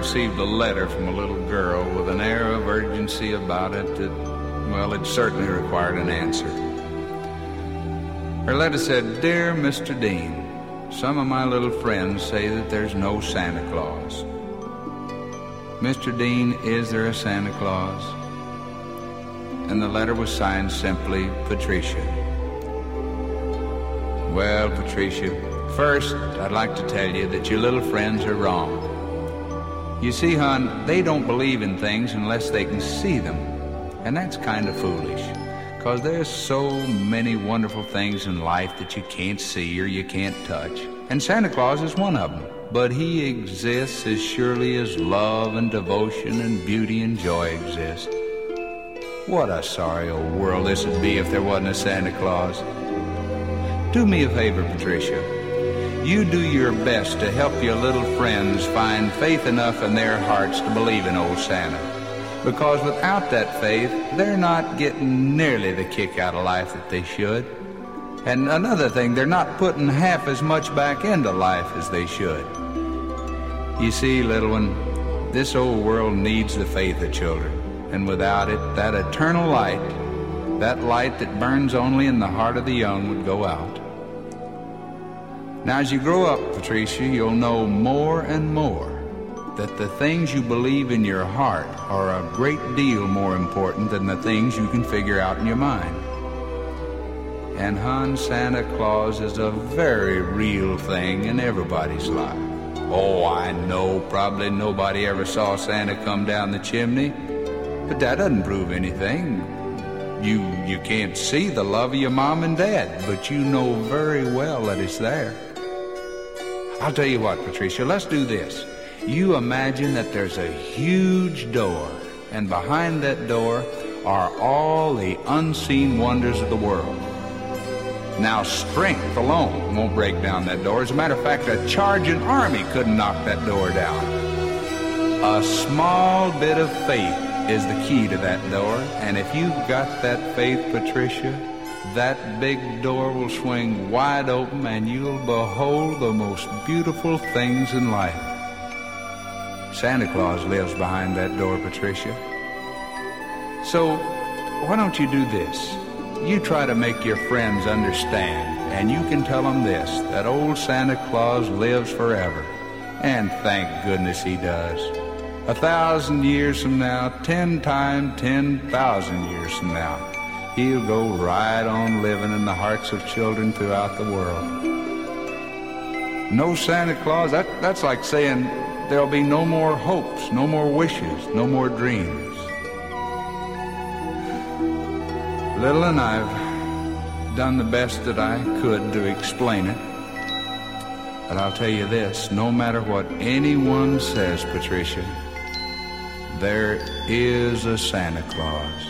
received a letter from a little girl with an air of urgency about it that, well, it certainly required an answer. Her letter said, Dear Mr. Dean, some of my little friends say that there's no Santa Claus. Mr. Dean, is there a Santa Claus? And the letter was signed simply Patricia. Well, Patricia, first, I'd like to tell you that your little friends are wrong. You see, hon, they don't believe in things unless they can see them. And that's kind of foolish. Because there's so many wonderful things in life that you can't see or you can't touch. And Santa Claus is one of them. But he exists as surely as love and devotion and beauty and joy exist. What a sorry old world this would be if there wasn't a Santa Claus. Do me a favor, Patricia. You do your best to help your little friends find faith enough in their hearts to believe in old Santa because without that faith, they're not getting nearly the kick out of life that they should. And another thing, they're not putting half as much back into life as they should. You see, little one, this old world needs the faith of children. And without it, that eternal light, that light that burns only in the heart of the young, would go out. Now, as you grow up, Patricia, you'll know more and more that the things you believe in your heart are a great deal more important than the things you can figure out in your mind. And hun, Santa Claus is a very real thing in everybody's life. Oh, I know probably nobody ever saw Santa come down the chimney, but that doesn't prove anything. You you can't see the love of your mom and dad, but you know very well that it's there. I'll tell you what, Patricia, let's do this you imagine that there's a huge door, and behind that door are all the unseen wonders of the world. Now, strength alone won't break down that door. As a matter of fact, a charging army couldn't knock that door down. A small bit of faith is the key to that door, and if you've got that faith, Patricia, that big door will swing wide open and you'll behold the most beautiful things in life. Santa Claus lives behind that door, Patricia. So, why don't you do this? You try to make your friends understand, and you can tell them this that old Santa Claus lives forever. And thank goodness he does. A thousand years from now, ten times ten thousand years from now, he'll go right on living in the hearts of children throughout the world. No Santa Claus, that, that's like saying there'll be no more hopes, no more wishes, no more dreams. Little and I've done the best that I could to explain it. But I'll tell you this no matter what anyone says, Patricia, there is a Santa Claus.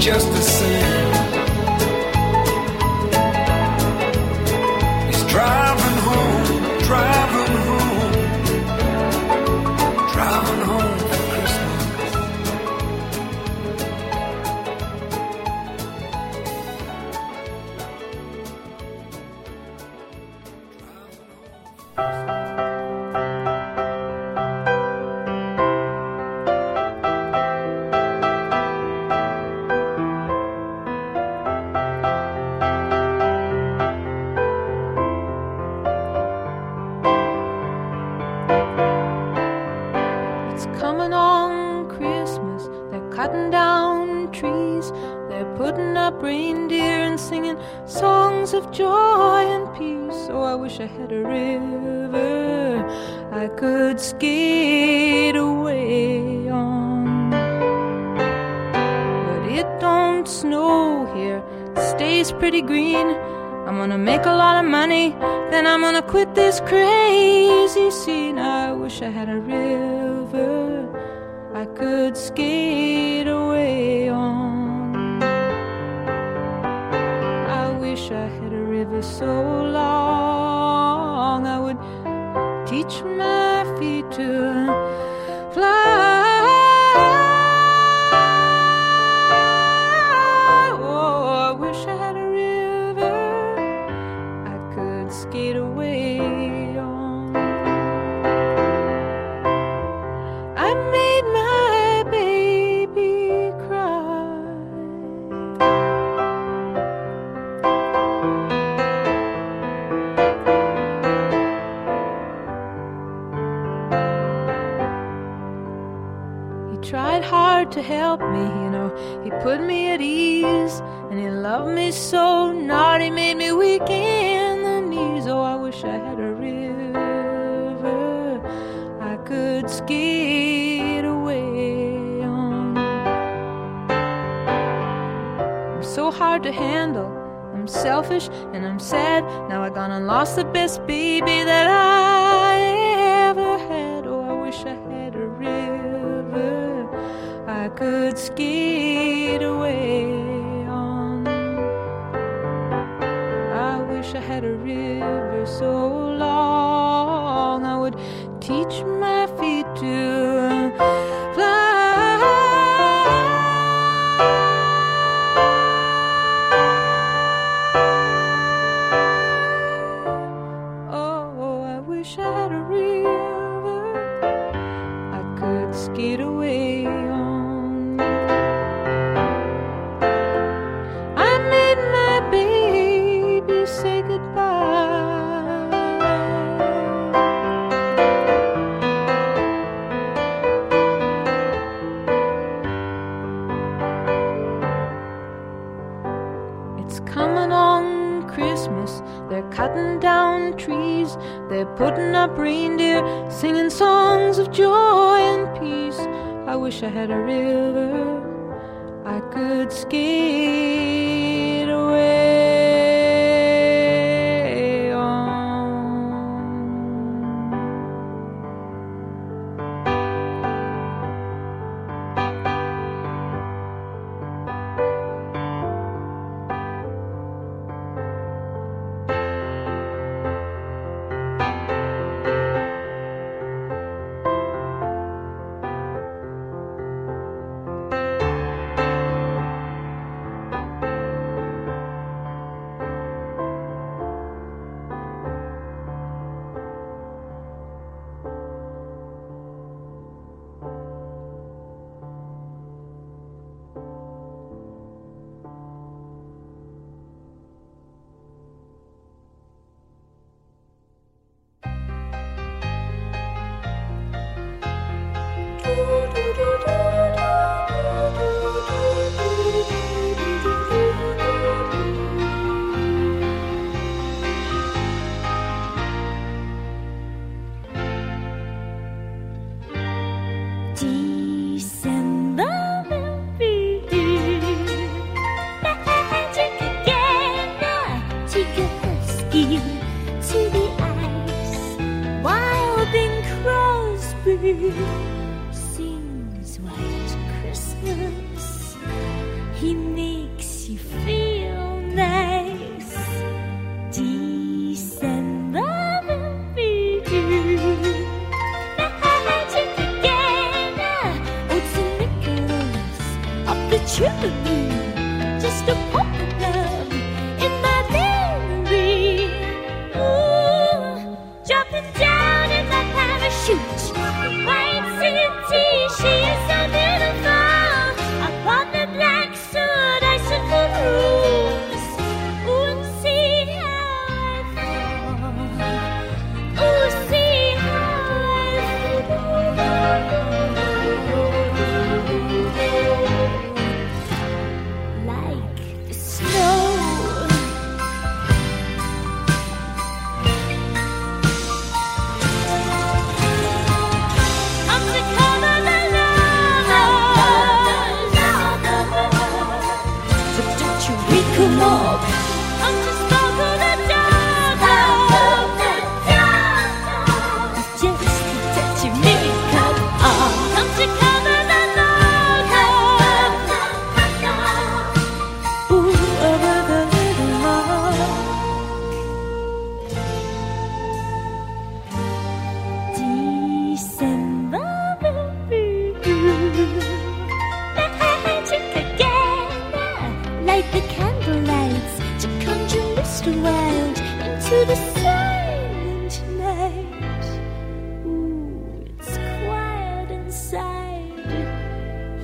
just the same. and peace. Oh, I wish I had a river I could skate away on. But it don't snow here, it stays pretty green. I'm gonna make a lot of money, then I'm gonna quit this crazy scene. I wish I had a river I could skate away on. I wish I ever so long. I would teach my feet to to handle. I'm selfish and I'm sad. Now I gone and lost the best baby that I ever had. Oh, I wish I had a river I could skate away on. I wish I had a river so long I would teach me. down trees. They're putting up reindeer, singing songs of joy and peace. I wish I had a river I could skate.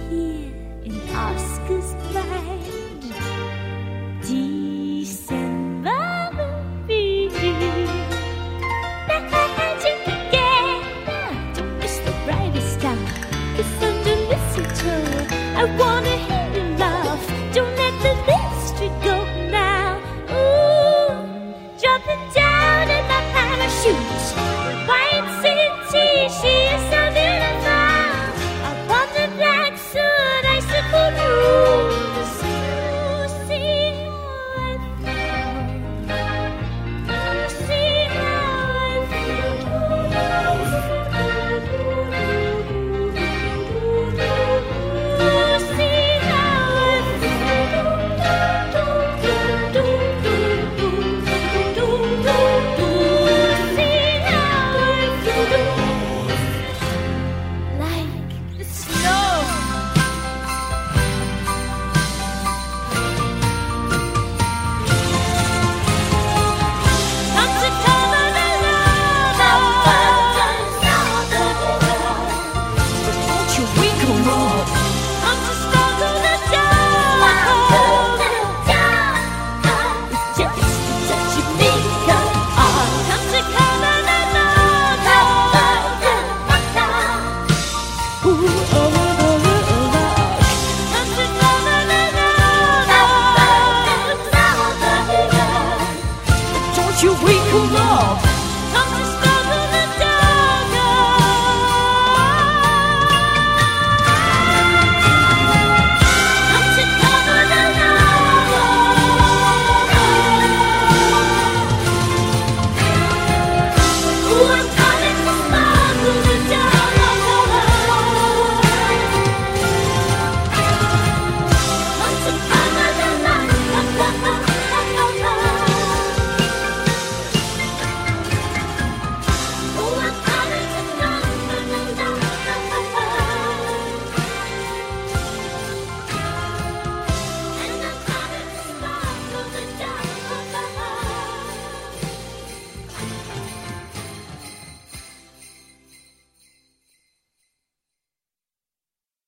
here in Oscar's place.